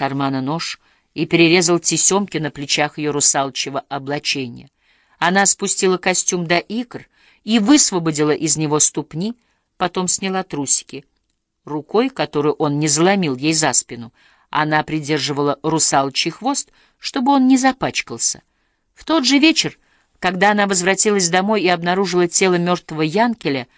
кармана нож и перерезал тесемки на плечах ее русалчьего облачения. Она спустила костюм до икр и высвободила из него ступни, потом сняла трусики. Рукой, которую он не заломил ей за спину, она придерживала русалчий хвост, чтобы он не запачкался. В тот же вечер, когда она возвратилась домой и обнаружила тело мертвого Янкеля,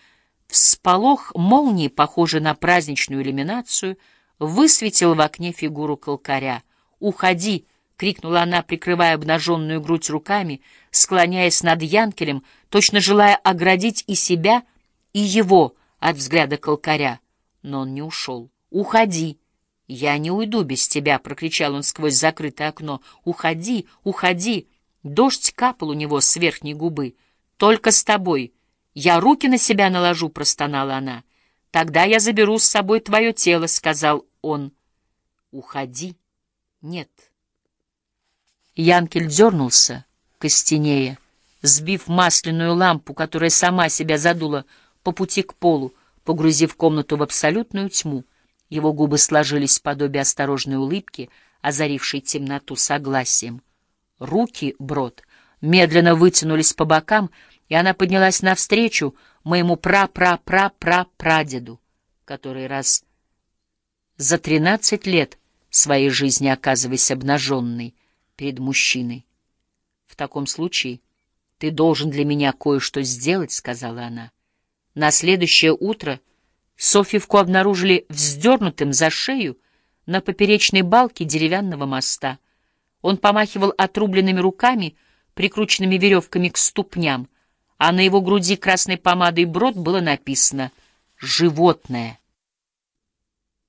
всполох молнии, похожий на праздничную иллюминацию, высветил в окне фигуру колкаря. «Уходи!» — крикнула она, прикрывая обнаженную грудь руками, склоняясь над Янкелем, точно желая оградить и себя, и его от взгляда колкаря. Но он не ушел. «Уходи!» «Я не уйду без тебя!» — прокричал он сквозь закрытое окно. «Уходи! Уходи!» Дождь капал у него с верхней губы. «Только с тобой!» «Я руки на себя наложу!» — простонала она. «Тогда я заберу с собой твое тело», — сказал он. «Уходи!» «Нет». Янкель дернулся, костенея, сбив масляную лампу, которая сама себя задула по пути к полу, погрузив комнату в абсолютную тьму. Его губы сложились в подобие осторожной улыбки, озарившей темноту согласием. Руки, брод, медленно вытянулись по бокам, и она поднялась навстречу моему пра-пра-пра-пра-прадеду, который раз за тринадцать лет своей жизни оказываясь обнаженной перед мужчиной. В таком случае ты должен для меня кое-что сделать, — сказала она. На следующее утро Софьевку обнаружили вздернутым за шею на поперечной балке деревянного моста. Он помахивал отрубленными руками, прикрученными веревками к ступням, а на его груди красной помадой брод было написано «Животное».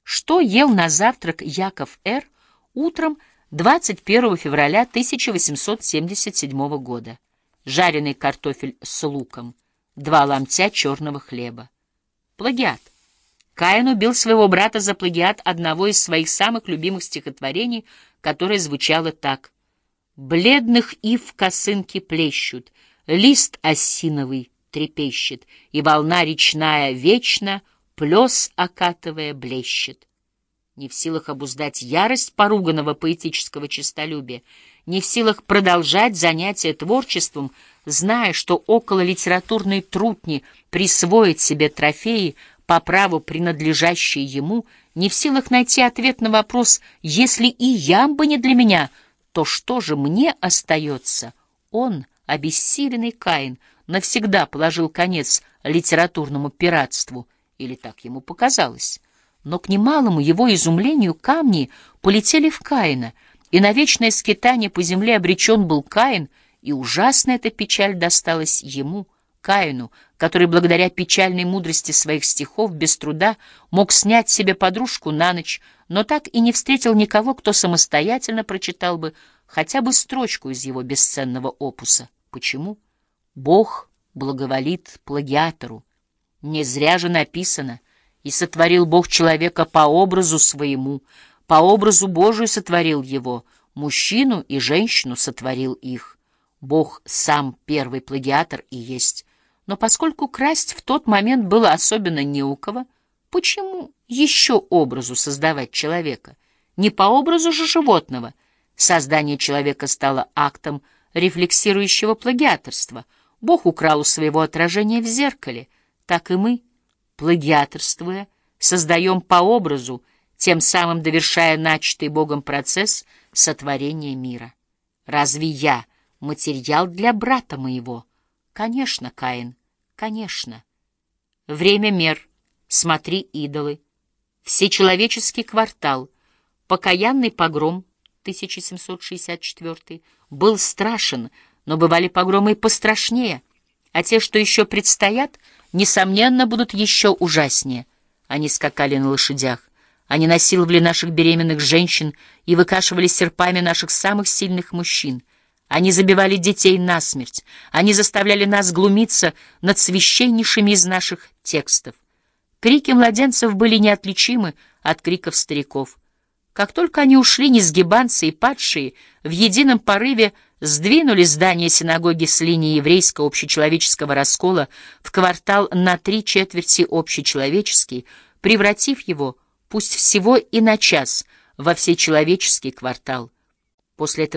Что ел на завтрак Яков Р. утром 21 февраля 1877 года? Жареный картофель с луком, два ломтя черного хлеба. Плагиат. Каин убил своего брата за плагиат одного из своих самых любимых стихотворений, которое звучало так. «Бледных ив косынки плещут, лист осиновый трепещет, и волна речная вечно, плес окатывая, блещет». Не в силах обуздать ярость поруганного поэтического честолюбия, не в силах продолжать занятия творчеством, зная, что около литературной трутни присвоить себе трофеи — по праву принадлежащие ему, не в силах найти ответ на вопрос «если и ямба не для меня, то что же мне остается?» Он, обессиленный Каин, навсегда положил конец литературному пиратству, или так ему показалось. Но к немалому его изумлению камни полетели в Каина, и на вечное скитание по земле обречен был Каин, и ужасная эта печаль досталась ему, Каину, который благодаря печальной мудрости своих стихов без труда мог снять себе подружку на ночь, но так и не встретил никого, кто самостоятельно прочитал бы хотя бы строчку из его бесценного опуса. Почему? Бог благоволит плагиатору. Не зря же написано «И сотворил Бог человека по образу своему, по образу Божию сотворил его, мужчину и женщину сотворил их». Бог сам первый плагиатор и есть но поскольку красть в тот момент было особенно не у кого, почему еще образу создавать человека? Не по образу же животного. Создание человека стало актом рефлексирующего плагиаторства. Бог украл у своего отражения в зеркале. Так и мы, плагиаторствуя, создаем по образу, тем самым довершая начатый Богом процесс сотворения мира. Разве я материал для брата моего? Конечно, Каин, конечно. Время мер, смотри идолы, всечеловеческий квартал, покаянный погром 1764 был страшен, но бывали погромы и пострашнее, а те, что еще предстоят, несомненно, будут еще ужаснее. Они скакали на лошадях, они насиловали наших беременных женщин и выкашивали серпами наших самых сильных мужчин — они забивали детей насмерть. Они заставляли нас глумиться над священнейшими из наших текстов. Крики младенцев были неотличимы от криков стариков. Как только они ушли, несгибанцы и падшие в едином порыве сдвинули здание синагоги с линии еврейского общечеловеческого раскола в квартал на три четверти общечеловеческий, превратив его, пусть всего и на час, во всечеловеческий квартал. После этого